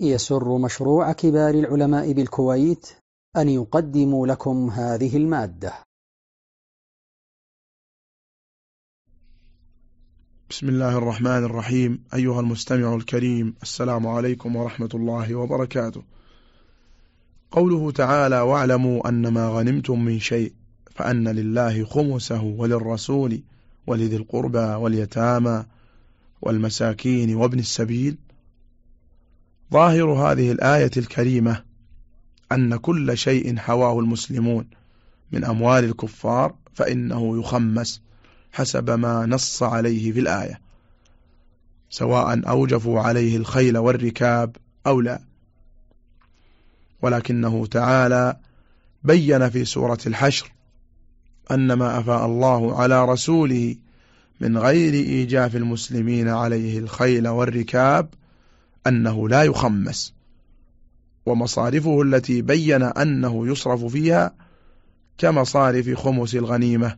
يسر مشروع كبار العلماء بالكويت أن يقدم لكم هذه المادة. بسم الله الرحمن الرحيم. أيها المستمع الكريم السلام عليكم ورحمة الله وبركاته. قوله تعالى واعلموا أن ما غنمتم من شيء فأن لله خمسه وللرسول ولذي القربى واليتامى والمساكين وابن السبيل ظاهر هذه الآية الكريمة أن كل شيء حواه المسلمون من أموال الكفار فإنه يخمس حسب ما نص عليه في الآية سواء أوجفوا عليه الخيل والركاب أو لا. ولكنه تعالى بين في سورة الحشر أن ما أفاء الله على رسوله من غير إيجاف المسلمين عليه الخيل والركاب أنه لا يخمس ومصارفه التي بين أنه يصرف فيها كمصارف خمس الغنيمة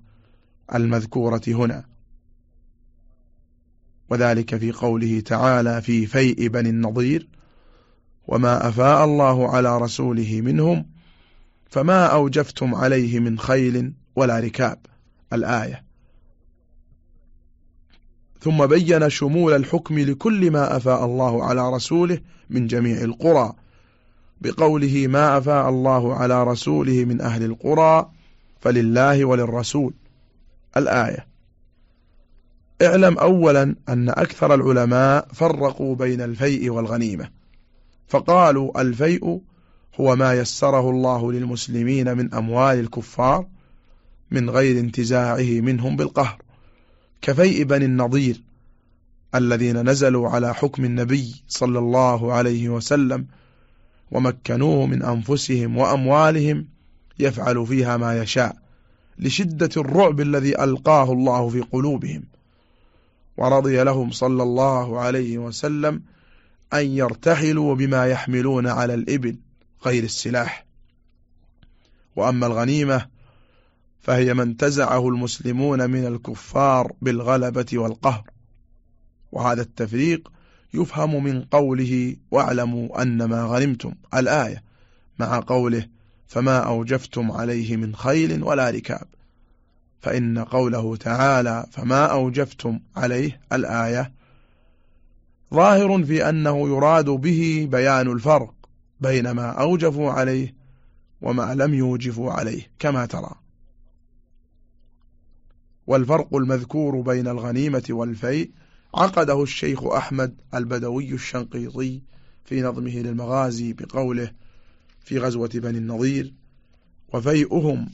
المذكورة هنا. وذلك في قوله تعالى في فيء بني النضير وما أفاء الله على رسوله منهم فما أوجفتم عليه من خيل ولا ركاب. الآية ثم بين شمول الحكم لكل ما أفاء الله على رسوله من جميع القرى بقوله ما أفاء الله على رسوله من أهل القرى فلله وللرسول. الآية اعلم أولا أن أكثر العلماء فرقوا بين الفيء والغنيمة فقالوا الفيء هو ما يسره الله للمسلمين من أموال الكفار من غير انتزاعه منهم بالقهر. كفيء بني النضير الذين نزلوا على حكم النبي صلى الله عليه وسلم ومكنوه من أنفسهم وأموالهم يفعل فيها ما يشاء لشدة الرعب الذي ألقاه الله في قلوبهم ورضي لهم صلى الله عليه وسلم أن يرتحلوا بما يحملون على الإبل غير السلاح وأما الغنيمة فهي ما انتزعه المسلمون من الكفار بالغلبة والقهر. وهذا التفريق يفهم من قوله واعلموا أن ما غنمتم الآية مع قوله فما أوجفتم عليه من خيل ولا ركاب. فإن قوله تعالى فما أوجفتم عليه الآية ظاهر في أنه يراد به بيان الفرق بين ما أوجفوا عليه وما لم يوجفوا عليه كما ترى. والفرق المذكور بين الغنيمة والفيء عقده الشيخ أحمد البدوي الشنقيطي في نظمه للمغازي بقوله في غزوة بني النظير وفيئهم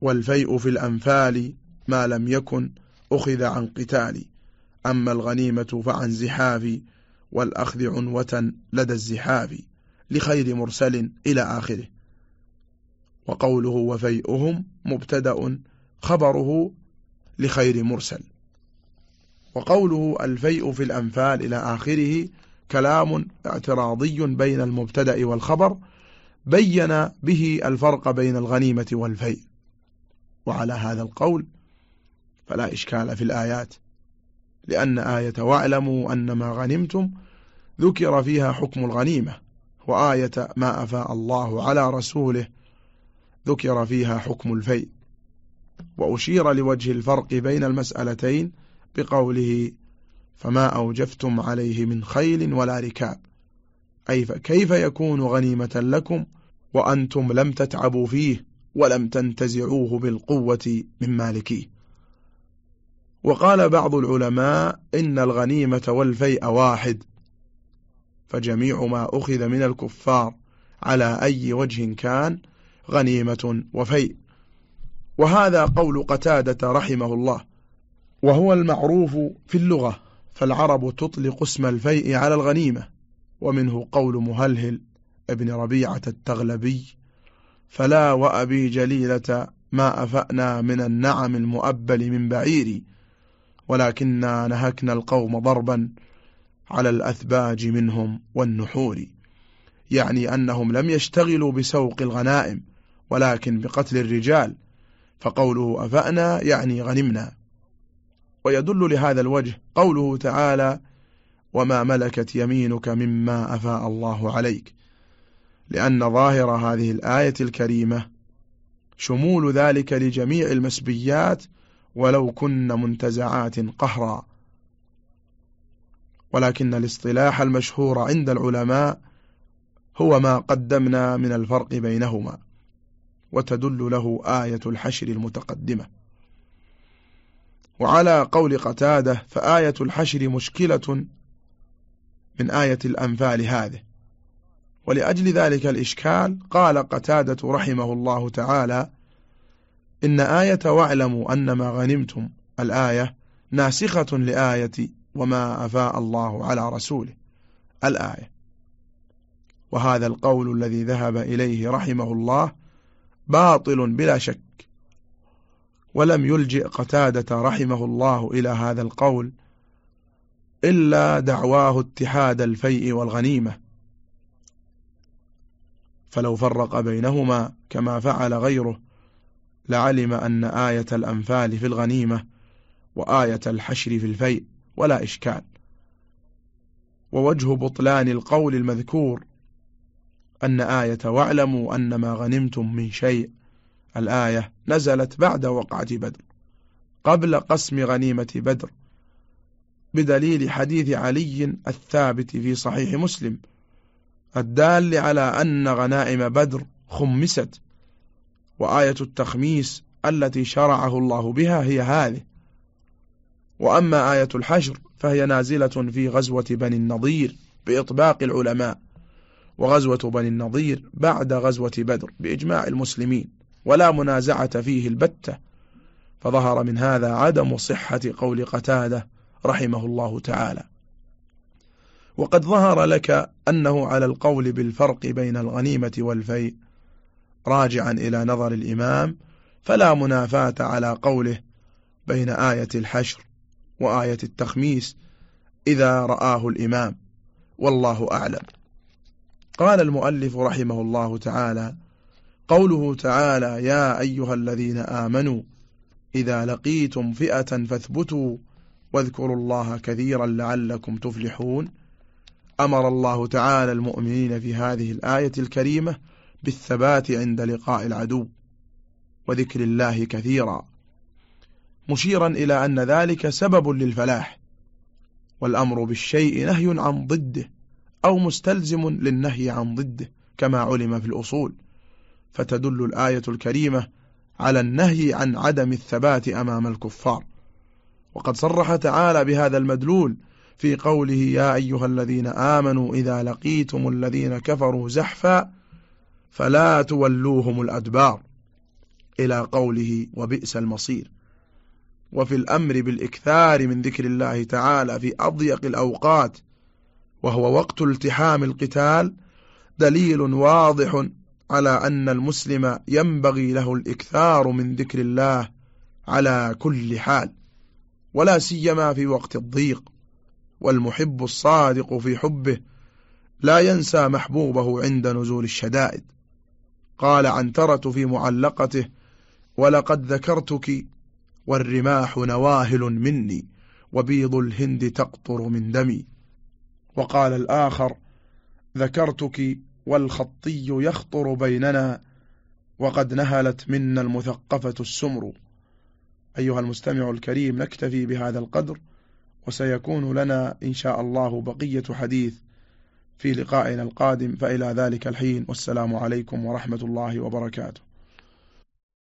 والفيء في الأنفال ما لم يكن أخذ عن قتال أما الغنيمة فعن زحاف والأخذ عنوة لدى الزحاف لخير مرسل إلى آخره. وقوله وفيئهم مبتدأ خبره لخير مرسل. وقوله الفيء في الأنفال إلى آخره كلام اعتراضي بين المبتدأ والخبر بين به الفرق بين الغنيمة والفيء. وعلى هذا القول فلا إشكال في الآيات لأن آية واعلموا أن ما غنمتم ذكر فيها حكم الغنيمة وآية ما أفاء الله على رسوله ذكر فيها حكم الفيء. وأشير لوجه الفرق بين المسألتين بقوله فما أوجفتم عليه من خيل ولا ركاب. أي فكيف يكون غنيمة لكم وأنتم لم تتعبوا فيه ولم تنتزعوه بالقوة من مالكيه؟ وقال بعض العلماء إن الغنيمة والفيء واحد فجميع ما أخذ من الكفار على أي وجه كان غنيمة وفيء. وهذا قول قتادة رحمه الله وهو المعروف في اللغة فالعرب تطلق اسم الفيء على الغنيمة ومنه قول مهلهل ابن ربيعة التغلبي فلا وأبي جليلة ما أفأنا من النعم المؤبل من بعيري ولكننا نهكنا القوم ضربا على الأثباج منهم والنحور يعني أنهم لم يشتغلوا بسوق الغنائم ولكن بقتل الرجال فقوله أفأنا يعني غنمنا. ويدل لهذا الوجه قوله تعالى وما ملكت يمينك مما أفاء الله عليك. لأن ظاهر هذه الآية الكريمة شمول ذلك لجميع المسبيات ولو كن منتزعات قهرا. ولكن الاصطلاح المشهور عند العلماء هو ما قدمنا من الفرق بينهما. وتدل له آية الحشر المتقدمة. وعلى قول قتادة فآية الحشر مشكلة من آية الأنفال هذه. ولأجل ذلك الإشكال قال قتادة رحمه الله تعالى إن آية واعلموا أن ما غنمتم الآية ناسخة لآية وما أفاء الله على رسوله الآية. وهذا القول الذي ذهب إليه رحمه الله باطل بلا شك. ولم يلجئ قتادة رحمه الله إلى هذا القول إلا دعواه اتحاد الفيء والغنيمة. فلو فرق بينهما كما فعل غيره لعلم أن آية الأنفال في الغنيمة وآية الحشر في الفيء ولا إشكال. ووجه بطلان القول المذكور أن آية واعلموا أن ما غنمتم من شيء. الآية نزلت بعد وقعة بدر قبل قسم غنيمة بدر بدليل حديث علي الثابت في صحيح مسلم الدال على أن غنائم بدر خمست وآية التخميس التي شرعه الله بها هي هذه. وأما آية الحشر فهي نازلة في غزوة بني النضير بإطباق العلماء. وغزوة بني النضير بعد غزوة بدر بإجماع المسلمين ولا منازعة فيه البتة. فظهر من هذا عدم صحة قول قتادة رحمه الله تعالى. وقد ظهر لك أنه على القول بالفرق بين الغنيمة والفيء راجعا إلى نظر الإمام فلا منافاة على قوله بين آية الحشر وآية التخميس إذا رآه الإمام والله أعلم. قال المؤلف رحمه الله تعالى قوله تعالى يا أيها الذين آمنوا إذا لقيتم فئة فاثبتوا واذكروا الله كثيرا لعلكم تفلحون أمر الله تعالى المؤمنين في هذه الآية الكريمة بالثبات عند لقاء العدو وذكر الله كثيرا مشيرا إلى أن ذلك سبب للفلاح والأمر بالشيء نهي عن ضده أو مستلزم للنهي عن ضده كما علم في الأصول. فتدل الآية الكريمة على النهي عن عدم الثبات أمام الكفار. وقد صرح تعالى بهذا المدلول في قوله يا أيها الذين آمنوا إذا لقيتم الذين كفروا زحفا فلا تولوهم الأدبار إلى قوله وبئس المصير وفي الأمر بالإكثار من ذكر الله تعالى في أضيق الأوقات وهو وقت التحام القتال دليل واضح على أن المسلم ينبغي له الإكثار من ذكر الله على كل حال ولا سيما في وقت الضيق والمحب الصادق في حبه لا ينسى محبوبه عند نزول الشدائد. قال عنترة في معلقته ولقد ذكرتك والرماح نواهل مني وبيض الهند تقطر من دمي. وقال الآخر ذكرتك والخطي يخطر بيننا وقد نهلت منا المثقفة السمر. أيها المستمع الكريم نكتفي بهذا القدر وسيكون لنا إن شاء الله بقية حديث في لقائنا القادم. فإلى ذلك الحين والسلام عليكم ورحمة الله وبركاته.